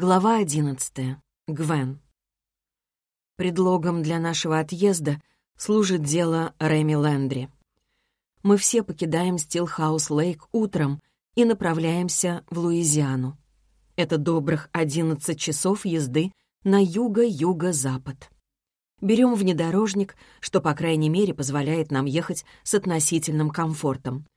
Глава одиннадцатая. Гвен. Предлогом для нашего отъезда служит дело Рэми Лэндри. Мы все покидаем Стилхаус-Лейк утром и направляемся в Луизиану. Это добрых одиннадцать часов езды на юго-юго-запад. Берем внедорожник, что, по крайней мере, позволяет нам ехать с относительным комфортом.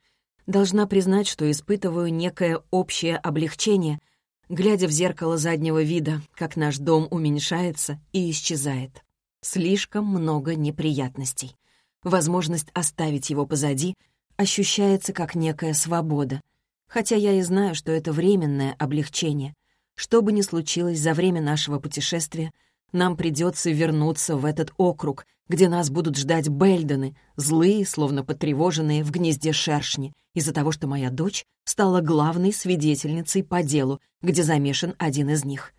Должна признать, что испытываю некое общее облегчение — глядя в зеркало заднего вида, как наш дом уменьшается и исчезает. Слишком много неприятностей. Возможность оставить его позади ощущается как некая свобода. Хотя я и знаю, что это временное облегчение. Что бы ни случилось за время нашего путешествия, нам придется вернуться в этот округ, где нас будут ждать Бельдены, злые, словно потревоженные в гнезде шершни, из-за того, что моя дочь стала главной свидетельницей по делу, где замешан один из них.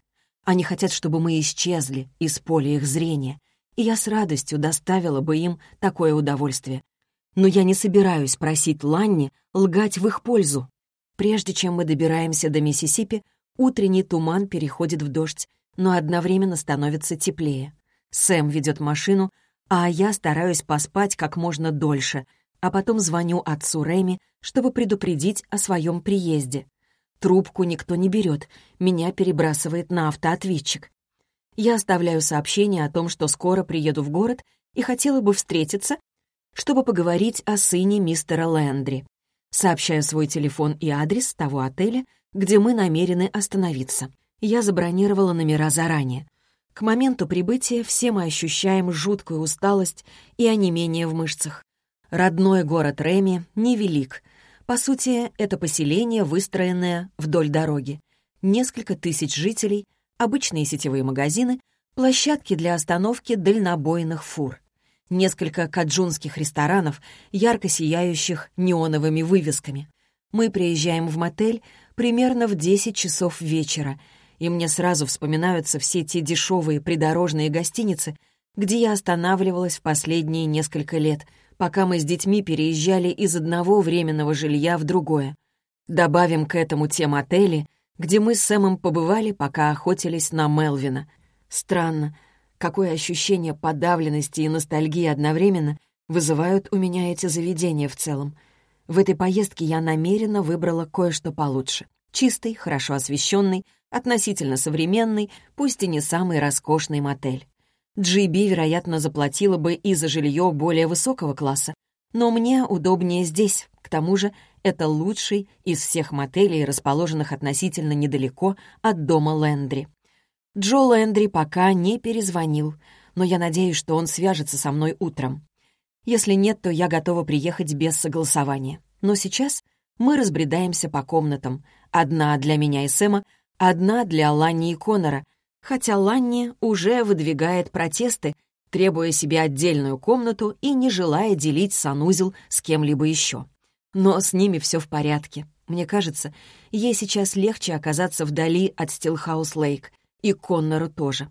Они хотят, чтобы мы исчезли из поля их зрения, и я с радостью доставила бы им такое удовольствие. Но я не собираюсь просить Ланни лгать в их пользу. Прежде чем мы добираемся до Миссисипи, утренний туман переходит в дождь, но одновременно становится теплее. Сэм ведет машину, а я стараюсь поспать как можно дольше, а потом звоню отцу Рэми, чтобы предупредить о своем приезде. Трубку никто не берет, меня перебрасывает на автоответчик. Я оставляю сообщение о том, что скоро приеду в город и хотела бы встретиться, чтобы поговорить о сыне мистера Лэндри. Сообщаю свой телефон и адрес того отеля, где мы намерены остановиться я забронировала номера заранее. К моменту прибытия все мы ощущаем жуткую усталость и онемение в мышцах. Родной город Реми невелик. По сути, это поселение, выстроенное вдоль дороги. Несколько тысяч жителей, обычные сетевые магазины, площадки для остановки дальнобойных фур. Несколько каджунских ресторанов, ярко сияющих неоновыми вывесками. Мы приезжаем в мотель примерно в 10 часов вечера — и мне сразу вспоминаются все те дешевые придорожные гостиницы, где я останавливалась в последние несколько лет, пока мы с детьми переезжали из одного временного жилья в другое. Добавим к этому те мотели, где мы с Сэмом побывали, пока охотились на Мелвина. Странно, какое ощущение подавленности и ностальгии одновременно вызывают у меня эти заведения в целом. В этой поездке я намеренно выбрала кое-что получше. Чистый, хорошо освещенный, относительно современный, пусть и не самый роскошный мотель. Джиби, вероятно, заплатила бы и за жилье более высокого класса, но мне удобнее здесь. К тому же это лучший из всех мотелей, расположенных относительно недалеко от дома Лэндри. Джо Лэндри пока не перезвонил, но я надеюсь, что он свяжется со мной утром. Если нет, то я готова приехать без согласования. Но сейчас мы разбредаемся по комнатам. Одна для меня и Сэма, одна для Ланни и Конора, хотя Ланни уже выдвигает протесты, требуя себе отдельную комнату и не желая делить санузел с кем-либо еще. Но с ними все в порядке. Мне кажется, ей сейчас легче оказаться вдали от Стилхаус-Лейк, и Коннору тоже.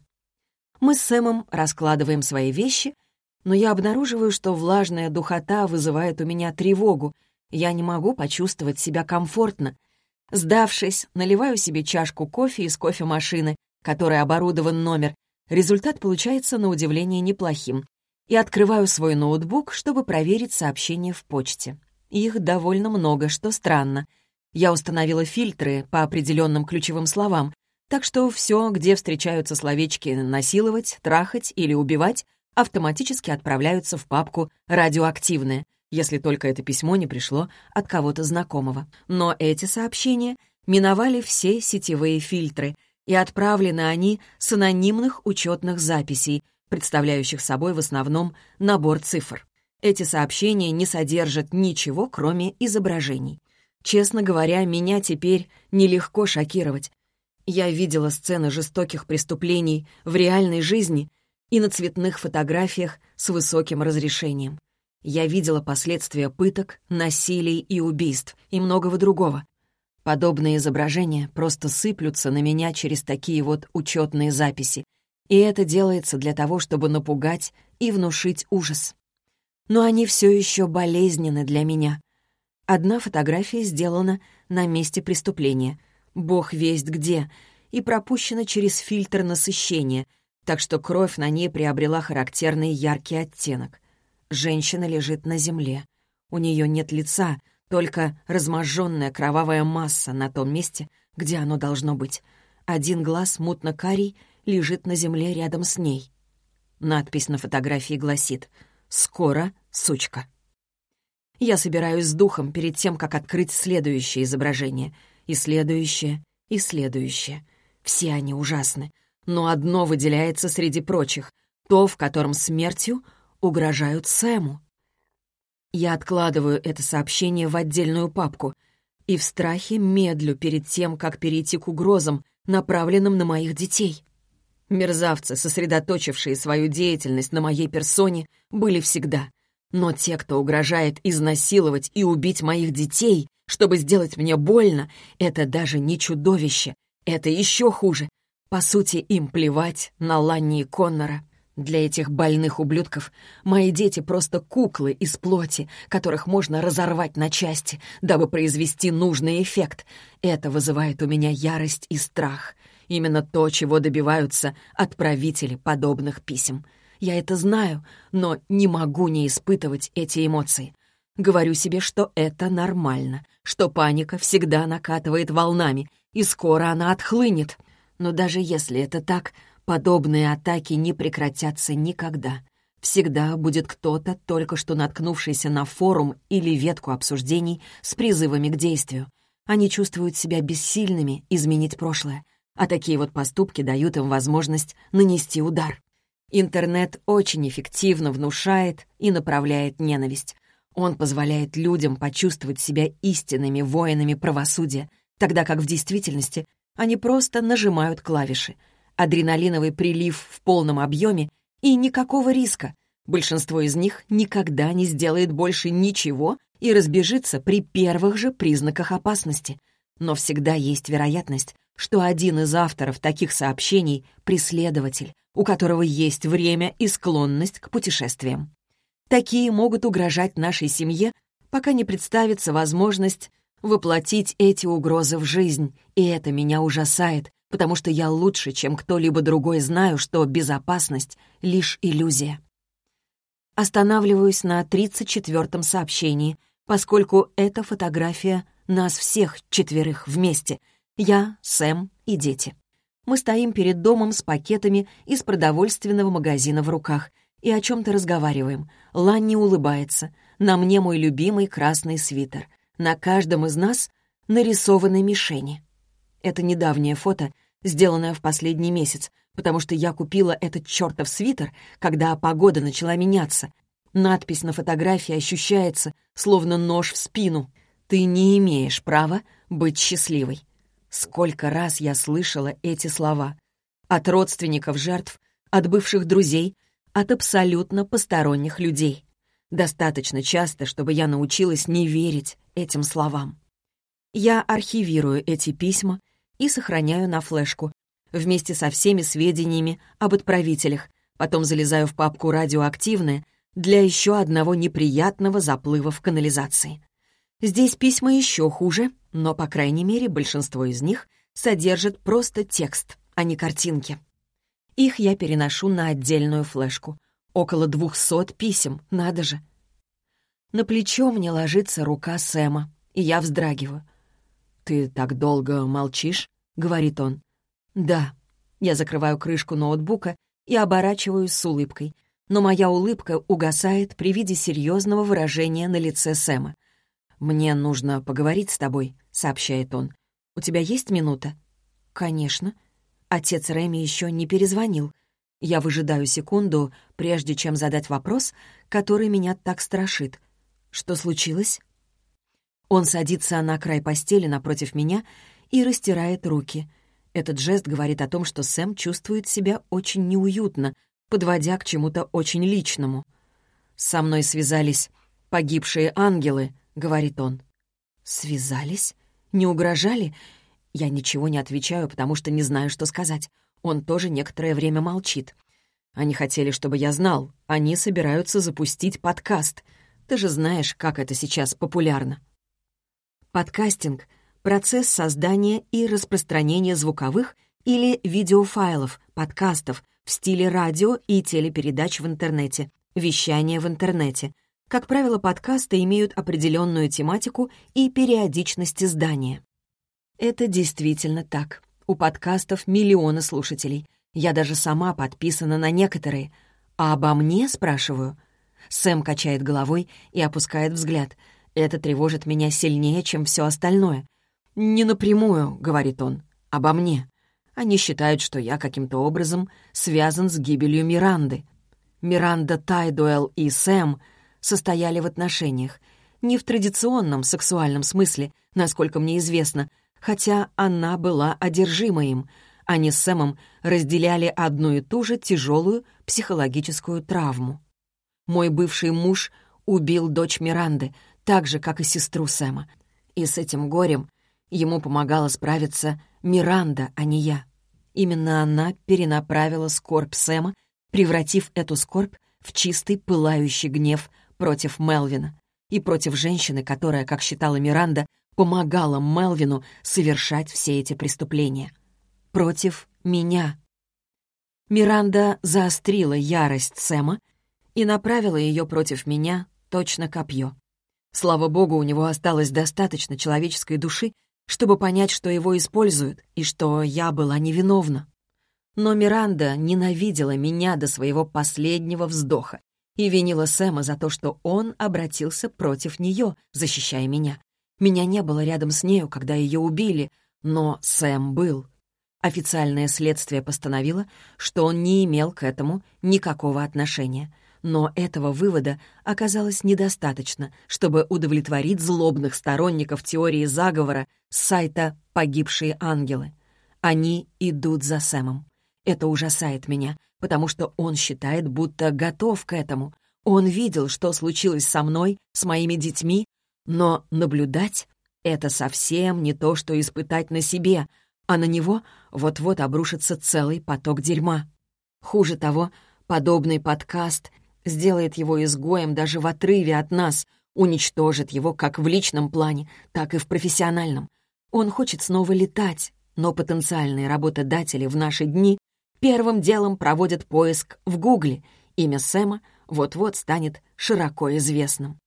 Мы с Сэмом раскладываем свои вещи, но я обнаруживаю, что влажная духота вызывает у меня тревогу. Я не могу почувствовать себя комфортно — Сдавшись, наливаю себе чашку кофе из кофемашины, которой оборудован номер. Результат получается на удивление неплохим. И открываю свой ноутбук, чтобы проверить сообщения в почте. Их довольно много, что странно. Я установила фильтры по определенным ключевым словам, так что все, где встречаются словечки «насиловать», «трахать» или «убивать», автоматически отправляются в папку «радиоактивное», если только это письмо не пришло от кого-то знакомого. Но эти сообщения миновали все сетевые фильтры, и отправлены они с анонимных учетных записей, представляющих собой в основном набор цифр. Эти сообщения не содержат ничего, кроме изображений. Честно говоря, меня теперь нелегко шокировать. Я видела сцены жестоких преступлений в реальной жизни и на цветных фотографиях с высоким разрешением. Я видела последствия пыток, насилий и убийств и многого другого. Подобные изображения просто сыплются на меня через такие вот учетные записи, и это делается для того, чтобы напугать и внушить ужас. Но они все еще болезненны для меня. Одна фотография сделана на месте преступления. Бог весть где, и пропущена через фильтр насыщения, так что кровь на ней приобрела характерный яркий оттенок. Женщина лежит на земле. У нее нет лица, только разможженная кровавая масса на том месте, где оно должно быть. Один глаз мутно-карий лежит на земле рядом с ней. Надпись на фотографии гласит «Скоро, сучка». Я собираюсь с духом перед тем, как открыть следующее изображение. И следующее, и следующее. Все они ужасны. Но одно выделяется среди прочих. То, в котором смертью угрожают Сэму. Я откладываю это сообщение в отдельную папку и в страхе медлю перед тем, как перейти к угрозам, направленным на моих детей. Мерзавцы, сосредоточившие свою деятельность на моей персоне, были всегда. Но те, кто угрожает изнасиловать и убить моих детей, чтобы сделать мне больно, это даже не чудовище. Это еще хуже. По сути, им плевать на Ланни и Коннора. Для этих больных ублюдков мои дети просто куклы из плоти, которых можно разорвать на части, дабы произвести нужный эффект. Это вызывает у меня ярость и страх. Именно то, чего добиваются отправители подобных писем. Я это знаю, но не могу не испытывать эти эмоции. Говорю себе, что это нормально, что паника всегда накатывает волнами, и скоро она отхлынет. Но даже если это так, подобные атаки не прекратятся никогда. Всегда будет кто-то, только что наткнувшийся на форум или ветку обсуждений с призывами к действию. Они чувствуют себя бессильными изменить прошлое, а такие вот поступки дают им возможность нанести удар. Интернет очень эффективно внушает и направляет ненависть. Он позволяет людям почувствовать себя истинными воинами правосудия, тогда как в действительности они просто нажимают клавиши. Адреналиновый прилив в полном объеме и никакого риска. Большинство из них никогда не сделает больше ничего и разбежится при первых же признаках опасности. Но всегда есть вероятность, что один из авторов таких сообщений — преследователь, у которого есть время и склонность к путешествиям. Такие могут угрожать нашей семье, пока не представится возможность воплотить эти угрозы в жизнь, и это меня ужасает, потому что я лучше, чем кто-либо другой, знаю, что безопасность — лишь иллюзия. Останавливаюсь на 34-м сообщении, поскольку это фотография нас всех четверых вместе — я, Сэм и дети. Мы стоим перед домом с пакетами из продовольственного магазина в руках и о чем-то разговариваем. Ланни улыбается. На мне мой любимый красный свитер. На каждом из нас нарисованы мишени. Это недавнее фото, сделанное в последний месяц, потому что я купила этот чертов свитер, когда погода начала меняться. Надпись на фотографии ощущается, словно нож в спину. «Ты не имеешь права быть счастливой». Сколько раз я слышала эти слова. От родственников жертв, от бывших друзей, от абсолютно посторонних людей. Достаточно часто, чтобы я научилась не верить этим словам. Я архивирую эти письма и сохраняю на флешку, вместе со всеми сведениями об отправителях, потом залезаю в папку «Радиоактивное» для еще одного неприятного заплыва в канализации. Здесь письма еще хуже, но, по крайней мере, большинство из них содержит просто текст, а не картинки. Их я переношу на отдельную флешку. Около двухсот писем, надо же. На плечо мне ложится рука Сэма, и я вздрагиваю. «Ты так долго молчишь?» — говорит он. «Да». Я закрываю крышку ноутбука и оборачиваюсь с улыбкой, но моя улыбка угасает при виде серьезного выражения на лице Сэма. «Мне нужно поговорить с тобой», — сообщает он. «У тебя есть минута?» «Конечно». Отец Рэми еще не перезвонил. Я выжидаю секунду, прежде чем задать вопрос, который меня так страшит. «Что случилось?» Он садится на край постели напротив меня и растирает руки. Этот жест говорит о том, что Сэм чувствует себя очень неуютно, подводя к чему-то очень личному. Со мной связались погибшие ангелы —— говорит он. «Связались? Не угрожали?» Я ничего не отвечаю, потому что не знаю, что сказать. Он тоже некоторое время молчит. Они хотели, чтобы я знал. Они собираются запустить подкаст. Ты же знаешь, как это сейчас популярно. Подкастинг — процесс создания и распространения звуковых или видеофайлов, подкастов в стиле радио и телепередач в интернете, вещания в интернете. Как правило, подкасты имеют определенную тематику и периодичность издания. Это действительно так. У подкастов миллионы слушателей. Я даже сама подписана на некоторые. А обо мне спрашиваю? Сэм качает головой и опускает взгляд. Это тревожит меня сильнее, чем все остальное. «Не напрямую», — говорит он, — «обо мне. Они считают, что я каким-то образом связан с гибелью Миранды. Миранда Тайдуэлл и Сэм состояли в отношениях. Не в традиционном сексуальном смысле, насколько мне известно, хотя она была одержима им. Они с Сэмом разделяли одну и ту же тяжелую психологическую травму. Мой бывший муж убил дочь Миранды, так же, как и сестру Сэма. И с этим горем ему помогала справиться Миранда, а не я. Именно она перенаправила скорбь Сэма, превратив эту скорбь в чистый пылающий гнев против Мелвина и против женщины, которая, как считала Миранда, помогала Мелвину совершать все эти преступления. Против меня. Миранда заострила ярость Сэма и направила ее против меня точно копье. Слава богу, у него осталось достаточно человеческой души, чтобы понять, что его используют и что я была невиновна. Но Миранда ненавидела меня до своего последнего вздоха и винила Сэма за то, что он обратился против нее, защищая меня. Меня не было рядом с нею, когда ее убили, но Сэм был. Официальное следствие постановило, что он не имел к этому никакого отношения. Но этого вывода оказалось недостаточно, чтобы удовлетворить злобных сторонников теории заговора с сайта «Погибшие ангелы». Они идут за Сэмом. Это ужасает меня, потому что он считает, будто готов к этому. Он видел, что случилось со мной, с моими детьми, но наблюдать — это совсем не то, что испытать на себе, а на него вот-вот обрушится целый поток дерьма. Хуже того, подобный подкаст сделает его изгоем даже в отрыве от нас, уничтожит его как в личном плане, так и в профессиональном. Он хочет снова летать, но потенциальные работодатели в наши дни первым делом проводят поиск в Гугле. Имя Сэма вот-вот станет широко известным.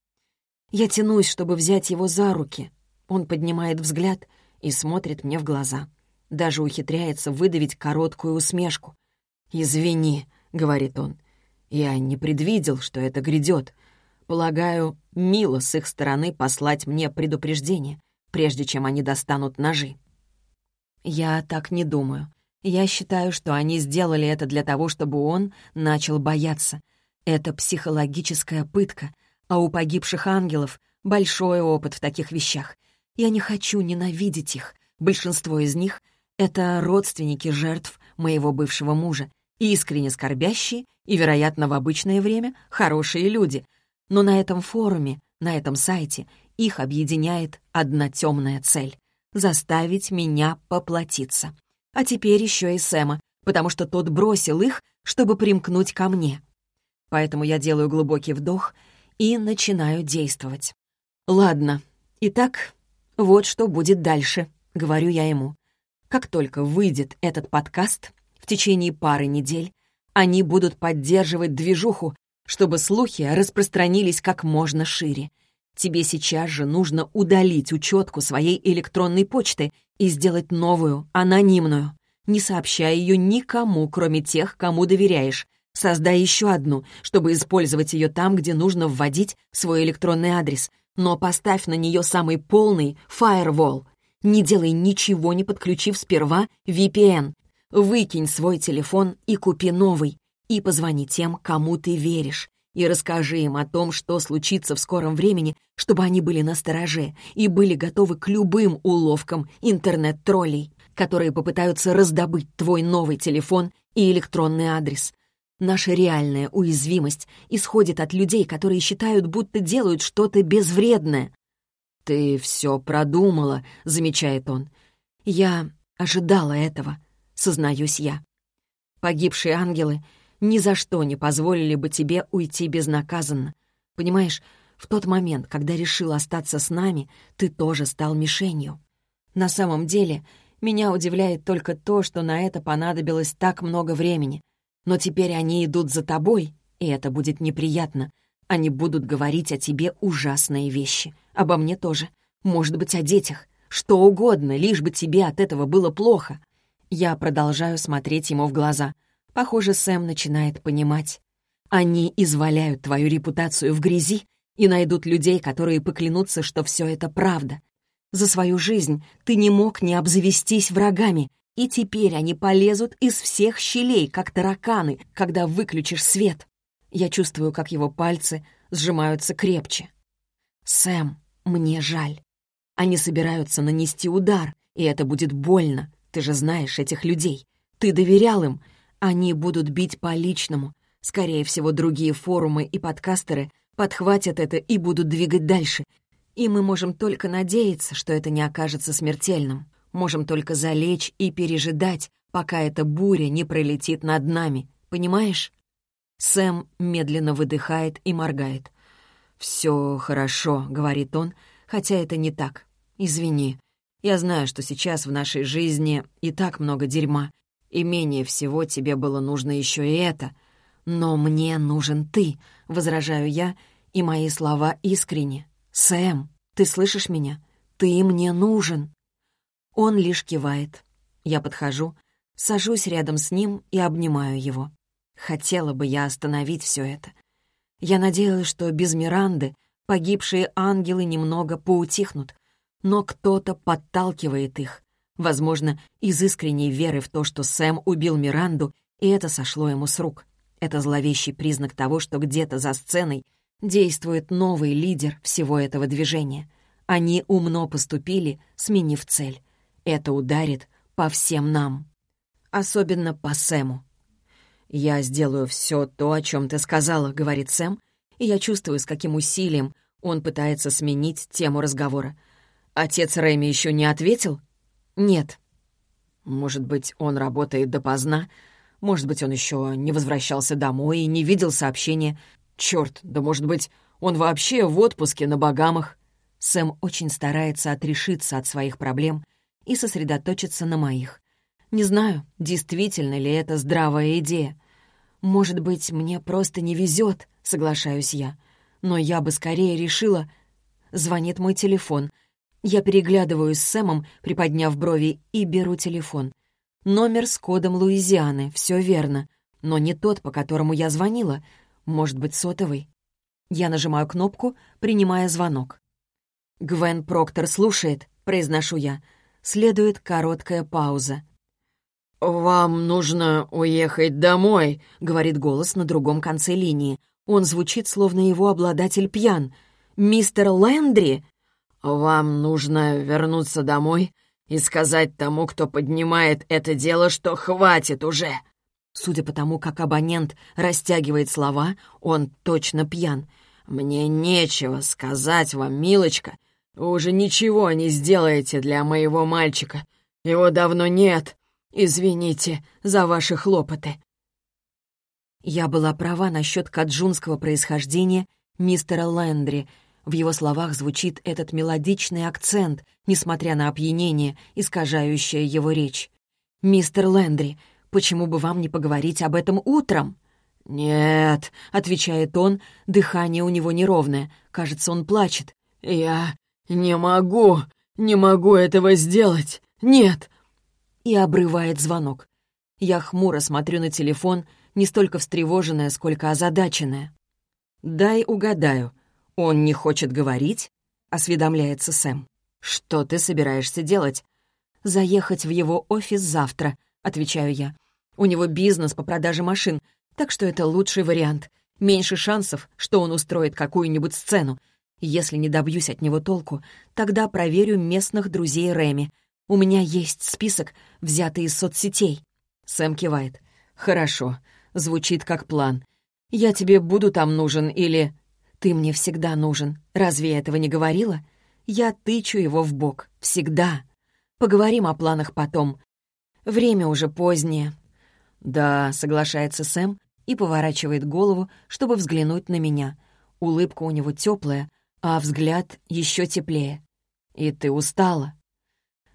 Я тянусь, чтобы взять его за руки. Он поднимает взгляд и смотрит мне в глаза. Даже ухитряется выдавить короткую усмешку. «Извини», — говорит он, я не предвидел, что это грядет. Полагаю, мило с их стороны послать мне предупреждение, прежде чем они достанут ножи. Я так не думаю. Я считаю, что они сделали это для того, чтобы он начал бояться. Это психологическая пытка, а у погибших ангелов большой опыт в таких вещах. Я не хочу ненавидеть их. Большинство из них — это родственники жертв моего бывшего мужа, искренне скорбящие и, вероятно, в обычное время хорошие люди. Но на этом форуме, на этом сайте их объединяет одна темная цель — заставить меня поплатиться. А теперь еще и Сэма, потому что тот бросил их, чтобы примкнуть ко мне. Поэтому я делаю глубокий вдох и начинаю действовать. «Ладно, итак, вот что будет дальше», — говорю я ему. Как только выйдет этот подкаст, в течение пары недель они будут поддерживать движуху, чтобы слухи распространились как можно шире. Тебе сейчас же нужно удалить учетку своей электронной почты и сделать новую, анонимную. Не сообщай ее никому, кроме тех, кому доверяешь. Создай еще одну, чтобы использовать ее там, где нужно вводить свой электронный адрес. Но поставь на нее самый полный firewall. Не делай ничего, не подключив сперва VPN. Выкинь свой телефон и купи новый. И позвони тем, кому ты веришь. И расскажи им о том, что случится в скором времени, чтобы они были настороже и были готовы к любым уловкам интернет-троллей, которые попытаются раздобыть твой новый телефон и электронный адрес. Наша реальная уязвимость исходит от людей, которые считают, будто делают что-то безвредное. «Ты все продумала», — замечает он. «Я ожидала этого», сознаюсь я. Погибшие ангелы ни за что не позволили бы тебе уйти безнаказанно. Понимаешь, в тот момент, когда решил остаться с нами, ты тоже стал мишенью. На самом деле, Меня удивляет только то, что на это понадобилось так много времени. Но теперь они идут за тобой, и это будет неприятно. Они будут говорить о тебе ужасные вещи. Обо мне тоже. Может быть, о детях. Что угодно, лишь бы тебе от этого было плохо. Я продолжаю смотреть ему в глаза. Похоже, Сэм начинает понимать. Они изваляют твою репутацию в грязи и найдут людей, которые поклянутся, что все это правда. За свою жизнь ты не мог не обзавестись врагами, и теперь они полезут из всех щелей, как тараканы, когда выключишь свет. Я чувствую, как его пальцы сжимаются крепче. «Сэм, мне жаль. Они собираются нанести удар, и это будет больно. Ты же знаешь этих людей. Ты доверял им. Они будут бить по личному. Скорее всего, другие форумы и подкастеры подхватят это и будут двигать дальше. И мы можем только надеяться, что это не окажется смертельным. Можем только залечь и пережидать, пока эта буря не пролетит над нами. Понимаешь? Сэм медленно выдыхает и моргает. «Все хорошо», — говорит он, хотя это не так. «Извини. Я знаю, что сейчас в нашей жизни и так много дерьма, и менее всего тебе было нужно еще и это. Но мне нужен ты», — возражаю я, и мои слова искренни. «Сэм, ты слышишь меня? Ты мне нужен». Он лишь кивает. Я подхожу, сажусь рядом с ним и обнимаю его. Хотела бы я остановить все это. Я надеялась, что без Миранды погибшие ангелы немного поутихнут, но кто-то подталкивает их. Возможно, из искренней веры в то, что Сэм убил Миранду, и это сошло ему с рук. Это зловещий признак того, что где-то за сценой действует новый лидер всего этого движения. Они умно поступили, сменив цель. Это ударит по всем нам. Особенно по Сэму. «Я сделаю все то, о чем ты сказала», — говорит Сэм, и я чувствую, с каким усилием он пытается сменить тему разговора. «Отец Рэми еще не ответил?» «Нет». «Может быть, он работает допоздна? Может быть, он еще не возвращался домой и не видел сообщения? Черт, да может быть, он вообще в отпуске на Багамах?» Сэм очень старается отрешиться от своих проблем и сосредоточиться на моих. Не знаю, действительно ли это здравая идея. «Может быть, мне просто не везет», — соглашаюсь я. «Но я бы скорее решила...» Звонит мой телефон. Я переглядываюсь с Сэмом, приподняв брови, и беру телефон. Номер с кодом Луизианы, все верно. Но не тот, по которому я звонила. Может быть, сотовый. Я нажимаю кнопку, принимая звонок. «Гвен Проктор слушает», — произношу я. Следует короткая пауза. «Вам нужно уехать домой», — говорит голос на другом конце линии. Он звучит, словно его обладатель пьян. «Мистер Лэндри?» «Вам нужно вернуться домой и сказать тому, кто поднимает это дело, что хватит уже». Судя по тому, как абонент растягивает слова, он точно пьян. «Мне нечего сказать вам, милочка. Вы уже ничего не сделаете для моего мальчика. Его давно нет. «Извините за ваши хлопоты». Я была права насчет каджунского происхождения мистера Лэндри. В его словах звучит этот мелодичный акцент, несмотря на опьянение, искажающее его речь. «Мистер Лэндри, почему бы вам не поговорить об этом утром?» «Нет», — отвечает он, дыхание у него неровное. Кажется, он плачет. «Я не могу, не могу этого сделать. Нет, и обрывает звонок. Я хмуро смотрю на телефон, не столько встревоженная, сколько озадаченная. «Дай угадаю. Он не хочет говорить?» — осведомляется Сэм. «Что ты собираешься делать?» «Заехать в его офис завтра», — отвечаю я. «У него бизнес по продаже машин, так что это лучший вариант. Меньше шансов, что он устроит какую-нибудь сцену. Если не добьюсь от него толку, тогда проверю местных друзей Реми. У меня есть список, взятый из соцсетей». Сэм кивает. «Хорошо. Звучит как план. Я тебе буду там нужен или...» «Ты мне всегда нужен. Разве я этого не говорила?» «Я тычу его в бок. Всегда. Поговорим о планах потом. Время уже позднее». «Да», — соглашается Сэм и поворачивает голову, чтобы взглянуть на меня. Улыбка у него теплая, а взгляд еще теплее. «И ты устала?»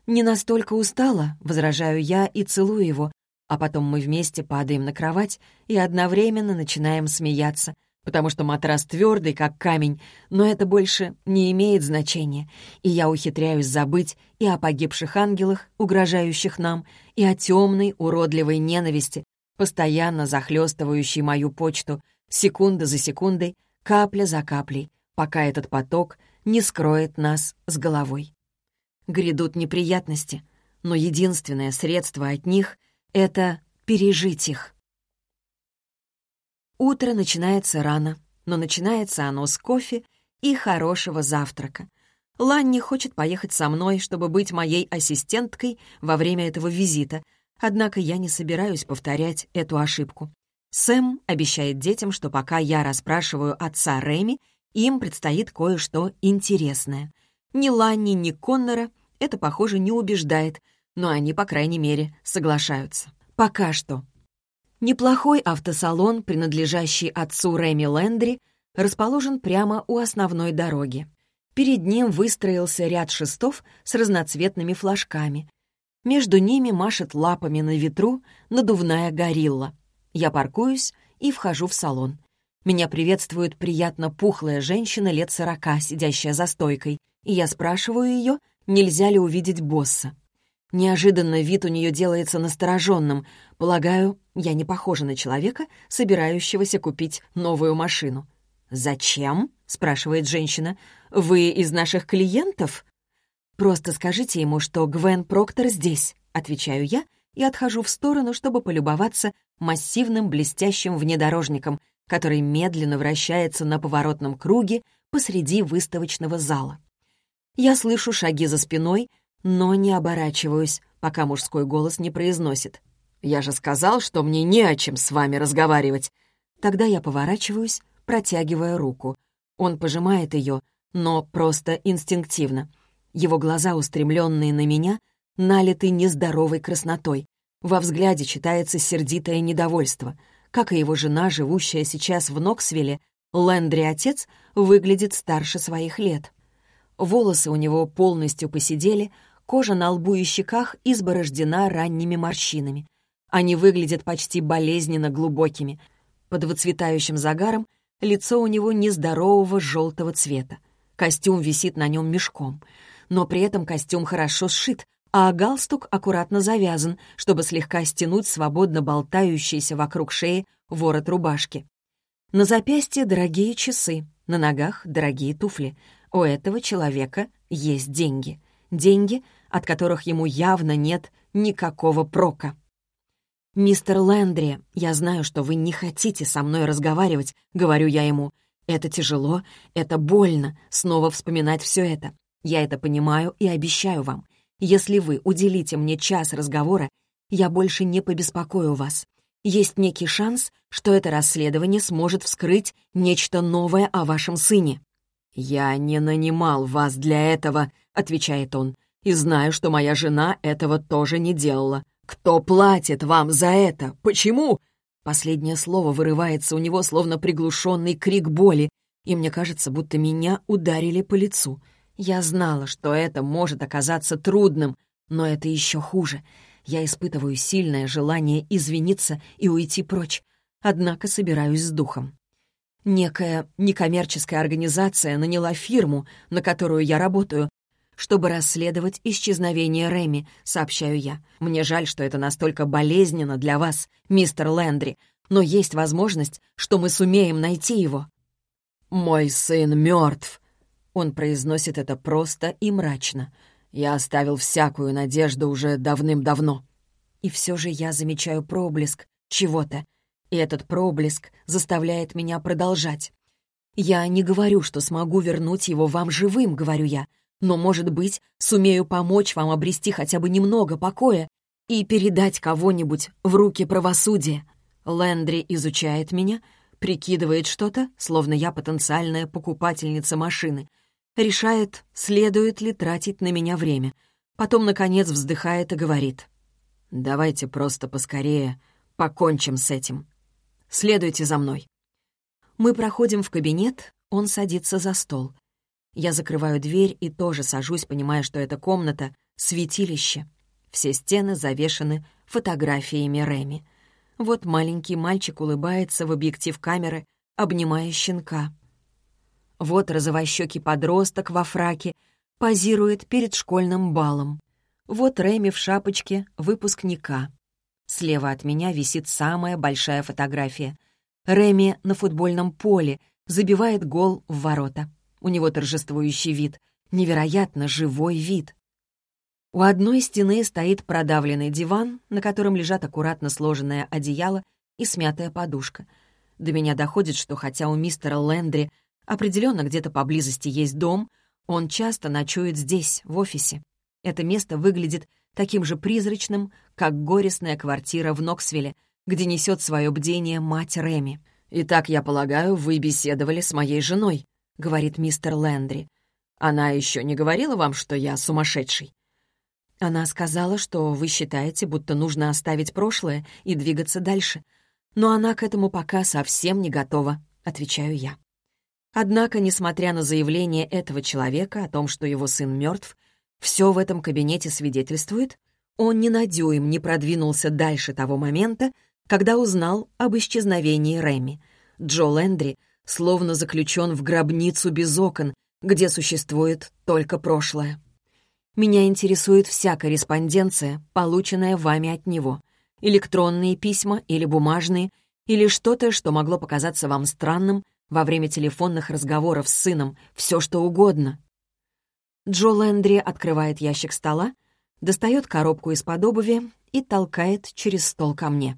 «Не настолько устала», — возражаю я и целую его, а потом мы вместе падаем на кровать и одновременно начинаем смеяться, потому что матрас твердый, как камень, но это больше не имеет значения, и я ухитряюсь забыть и о погибших ангелах, угрожающих нам, и о темной, уродливой ненависти, постоянно захлестывающей мою почту, секунда за секундой, капля за каплей, пока этот поток не скроет нас с головой. Грядут неприятности, но единственное средство от них — это пережить их. Утро начинается рано, но начинается оно с кофе и хорошего завтрака. Ланни хочет поехать со мной, чтобы быть моей ассистенткой во время этого визита, однако я не собираюсь повторять эту ошибку. Сэм обещает детям, что пока я расспрашиваю отца Рэми, им предстоит кое-что интересное. Ни Ланни, ни Коннора это, похоже, не убеждает, но они, по крайней мере, соглашаются. Пока что. Неплохой автосалон, принадлежащий отцу Рэми Лендри, расположен прямо у основной дороги. Перед ним выстроился ряд шестов с разноцветными флажками. Между ними машет лапами на ветру надувная горилла. Я паркуюсь и вхожу в салон. Меня приветствует приятно пухлая женщина лет сорока, сидящая за стойкой, и я спрашиваю ее, нельзя ли увидеть босса. Неожиданно вид у нее делается настороженным. Полагаю, я не похожа на человека, собирающегося купить новую машину. «Зачем?» — спрашивает женщина. «Вы из наших клиентов?» «Просто скажите ему, что Гвен Проктор здесь», — отвечаю я и отхожу в сторону, чтобы полюбоваться массивным блестящим внедорожником, который медленно вращается на поворотном круге посреди выставочного зала. Я слышу шаги за спиной, но не оборачиваюсь, пока мужской голос не произносит. «Я же сказал, что мне не о чем с вами разговаривать». Тогда я поворачиваюсь, протягивая руку. Он пожимает ее, но просто инстинктивно. Его глаза, устремленные на меня, налиты нездоровой краснотой. Во взгляде читается сердитое недовольство. Как и его жена, живущая сейчас в Ноксвилле, Лэндри-отец выглядит старше своих лет. Волосы у него полностью посидели, кожа на лбу и щеках изборождена ранними морщинами. Они выглядят почти болезненно глубокими. Под выцветающим загаром лицо у него нездорового желтого цвета. Костюм висит на нем мешком. Но при этом костюм хорошо сшит, а галстук аккуратно завязан, чтобы слегка стянуть свободно болтающийся вокруг шеи ворот рубашки. На запястье дорогие часы, на ногах дорогие туфли — у этого человека есть деньги. Деньги, от которых ему явно нет никакого прока. «Мистер Лэндри, я знаю, что вы не хотите со мной разговаривать», — говорю я ему. «Это тяжело, это больно, снова вспоминать все это. Я это понимаю и обещаю вам. Если вы уделите мне час разговора, я больше не побеспокою вас. Есть некий шанс, что это расследование сможет вскрыть нечто новое о вашем сыне. «Я не нанимал вас для этого», — отвечает он, «и знаю, что моя жена этого тоже не делала. Кто платит вам за это? Почему?» Последнее слово вырывается у него, словно приглушенный крик боли, и мне кажется, будто меня ударили по лицу. Я знала, что это может оказаться трудным, но это еще хуже. Я испытываю сильное желание извиниться и уйти прочь, однако собираюсь с духом. Некая некоммерческая организация наняла фирму, на которую я работаю, чтобы расследовать исчезновение Реми, сообщаю я. Мне жаль, что это настолько болезненно для вас, мистер Лэндри, но есть возможность, что мы сумеем найти его. «Мой сын мертв», — он произносит это просто и мрачно. «Я оставил всякую надежду уже давным-давно». И все же я замечаю проблеск чего-то, и этот проблеск заставляет меня продолжать. «Я не говорю, что смогу вернуть его вам живым», — говорю я, «но, может быть, сумею помочь вам обрести хотя бы немного покоя и передать кого-нибудь в руки правосудия». Лэндри изучает меня, прикидывает что-то, словно я потенциальная покупательница машины, решает, следует ли тратить на меня время. Потом, наконец, вздыхает и говорит, «Давайте просто поскорее покончим с этим». Следуйте за мной». Мы проходим в кабинет, он садится за стол. Я закрываю дверь и тоже сажусь, понимая, что эта комната святилище. Все стены завешаны фотографиями Реми. Вот маленький мальчик улыбается в объектив камеры, обнимая щенка. Вот розовощекий подросток во фраке позирует перед школьным балом. Вот Рэми в шапочке выпускника. Слева от меня висит самая большая фотография. Рэми на футбольном поле забивает гол в ворота. У него торжествующий вид, невероятно живой вид. У одной стены стоит продавленный диван, на котором лежат аккуратно сложенное одеяло и смятая подушка. До меня доходит, что хотя у мистера Лэндри определенно где-то поблизости есть дом, он часто ночует здесь, в офисе. Это место выглядит таким же призрачным, как горестная квартира в Ноксвилле, где несет свое бдение мать Реми. «Итак, я полагаю, вы беседовали с моей женой», — говорит мистер Лэндри. «Она еще не говорила вам, что я сумасшедший?» Она сказала, что вы считаете, будто нужно оставить прошлое и двигаться дальше. Но она к этому пока совсем не готова, отвечаю я. Однако, несмотря на заявление этого человека о том, что его сын мертв, все в этом кабинете свидетельствует, он ни на дюйм не продвинулся дальше того момента, когда узнал об исчезновении Реми. Джо Лэндри словно заключен в гробницу без окон, где существует только прошлое. Меня интересует вся корреспонденция, полученная вами от него. Электронные письма или бумажные, или что-то, что могло показаться вам странным во время телефонных разговоров с сыном, все что угодно. Джо Лэндри открывает ящик стола, достает коробку из-под обуви и толкает через стол ко мне.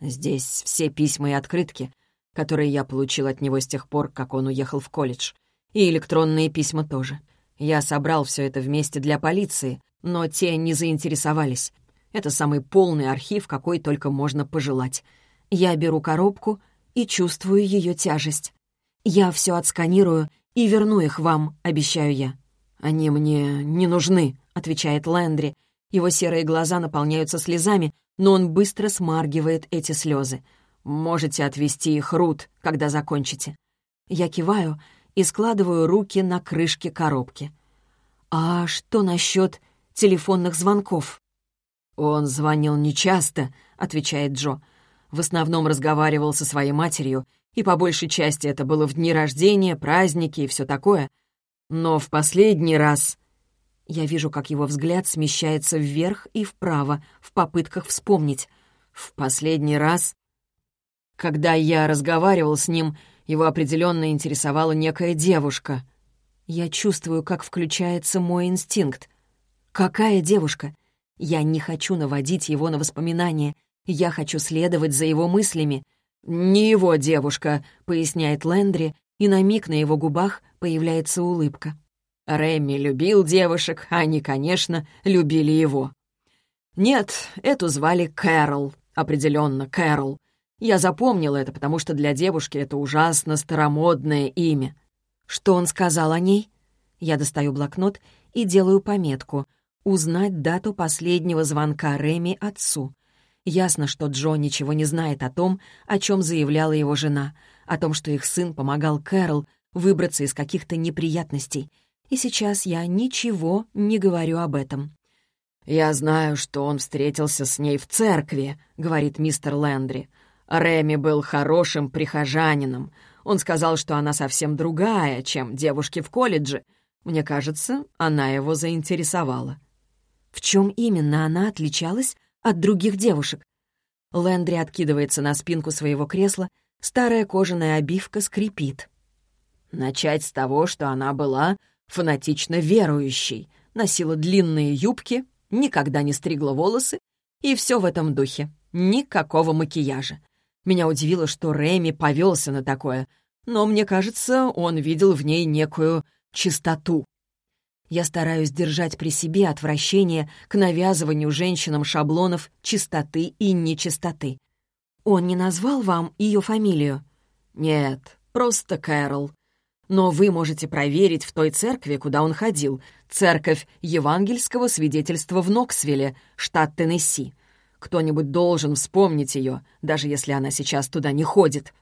Здесь все письма и открытки, которые я получил от него с тех пор, как он уехал в колледж. И электронные письма тоже. Я собрал все это вместе для полиции, но те не заинтересовались. Это самый полный архив, какой только можно пожелать. Я беру коробку и чувствую ее тяжесть. Я все отсканирую и верну их вам, обещаю я. «Они мне не нужны», — отвечает Лэндри. Его серые глаза наполняются слезами, но он быстро смаргивает эти слезы. «Можете отвести их, Рут, когда закончите». Я киваю и складываю руки на крышке коробки. «А что насчет телефонных звонков?» «Он звонил нечасто», — отвечает Джо. «В основном разговаривал со своей матерью, и по большей части это было в дни рождения, праздники и все такое. Но в последний раз...» Я вижу, как его взгляд смещается вверх и вправо в попытках вспомнить. В последний раз... Когда я разговаривал с ним, его определенно интересовала некая девушка. Я чувствую, как включается мой инстинкт. Какая девушка? Я не хочу наводить его на воспоминания. Я хочу следовать за его мыслями. «Не его девушка», — поясняет Лэндри, и на миг на его губах появляется улыбка. Рэмми любил девушек, а они, конечно, любили его. Нет, эту звали Кэрол, определенно Кэрол. Я запомнил это, потому что для девушки это ужасно старомодное имя. Что он сказал о ней? Я достаю блокнот и делаю пометку «Узнать дату последнего звонка Реми отцу». Ясно, что Джо ничего не знает о том, о чем заявляла его жена, о том, что их сын помогал Кэрол выбраться из каких-то неприятностей. И сейчас я ничего не говорю об этом. «Я знаю, что он встретился с ней в церкви», — говорит мистер Лэндри. Реми был хорошим прихожанином. Он сказал, что она совсем другая, чем девушки в колледже. Мне кажется, она его заинтересовала. В чем именно она отличалась от других девушек? Лэндри откидывается на спинку своего кресла, старая кожаная обивка скрипит. Начать с того, что она была фанатично верующей, носила длинные юбки, никогда не стригла волосы, и все в этом духе. Никакого макияжа. Меня удивило, что Рэми повелся на такое, но мне кажется, он видел в ней некую чистоту. Я стараюсь держать при себе отвращение к навязыванию женщинам шаблонов чистоты и нечистоты. Он не назвал вам ее фамилию? Нет, просто Кэрол. Но вы можете проверить в той церкви, куда он ходил, церковь Евангельского свидетельства в Ноксвилле, штат Теннесси. Кто-нибудь должен вспомнить ее, даже если она сейчас туда не ходит.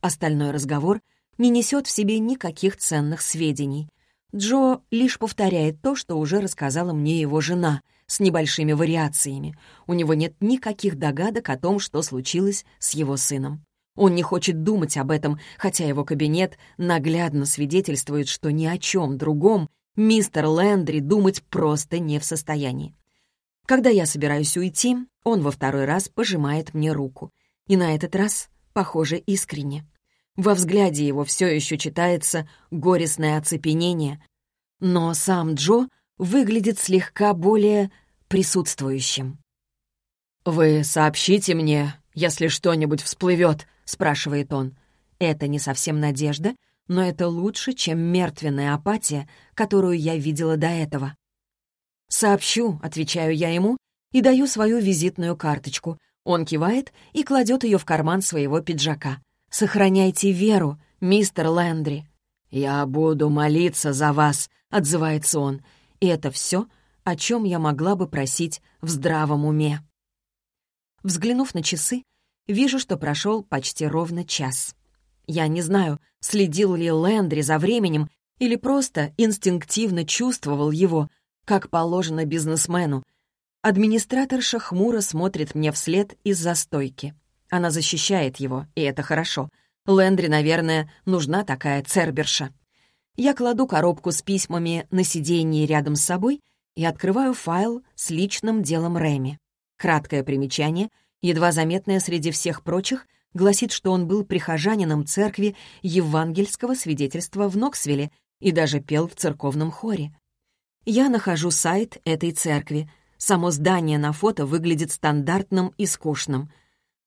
Остальной разговор не несет в себе никаких ценных сведений. Джо лишь повторяет то, что уже рассказала мне его жена, с небольшими вариациями. У него нет никаких догадок о том, что случилось с его сыном. Он не хочет думать об этом, хотя его кабинет наглядно свидетельствует, что ни о чем другом мистер Лэндри думать просто не в состоянии. Когда я собираюсь уйти, он во второй раз пожимает мне руку. И на этот раз, похоже, искренне. Во взгляде его все еще читается горестное оцепенение, но сам Джо выглядит слегка более присутствующим. «Вы сообщите мне, если что-нибудь всплывет», — спрашивает он. Это не совсем надежда, но это лучше, чем мертвенная апатия, которую я видела до этого. «Сообщу», — отвечаю я ему и даю свою визитную карточку. Он кивает и кладет ее в карман своего пиджака. «Сохраняйте веру, мистер Лэндри». «Я буду молиться за вас», — отзывается он. И это все, о чем я могла бы просить в здравом уме. Взглянув на часы, вижу, что прошел почти ровно час. Я не знаю, следил ли Лэндри за временем или просто инстинктивно чувствовал его, как положено бизнесмену. Администраторша хмуро смотрит мне вслед из-за стойки. Она защищает его, и это хорошо. Лэндри, наверное, нужна такая церберша. Я кладу коробку с письмами на сиденье рядом с собой и открываю файл с личным делом Рэми. Краткое примечание, едва заметное среди всех прочих, гласит, что он был прихожанином церкви евангельского свидетельства в Ноксвилле и даже пел в церковном хоре. Я нахожу сайт этой церкви. Само здание на фото выглядит стандартным и скучным.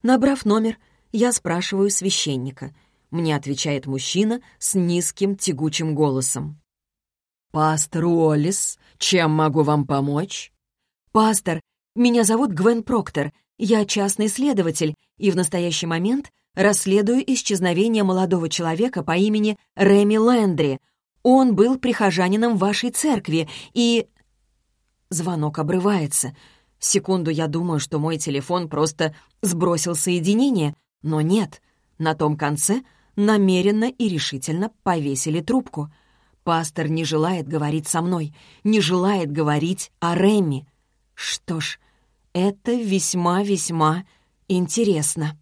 Набрав номер, я спрашиваю священника. Мне отвечает мужчина с низким тягучим голосом. «Пастор Уоллес, чем могу вам помочь?» «Пастор, меня зовут Гвен Проктор. Я частный следователь и в настоящий момент расследую исчезновение молодого человека по имени Реми Лэндри. Он был прихожанином вашей церкви, и...» Звонок обрывается. Секунду я думаю, что мой телефон просто сбросил соединение, но нет. На том конце намеренно и решительно повесили трубку. Пастор не желает говорить со мной, не желает говорить о Рэмми. Что ж, это весьма-весьма интересно.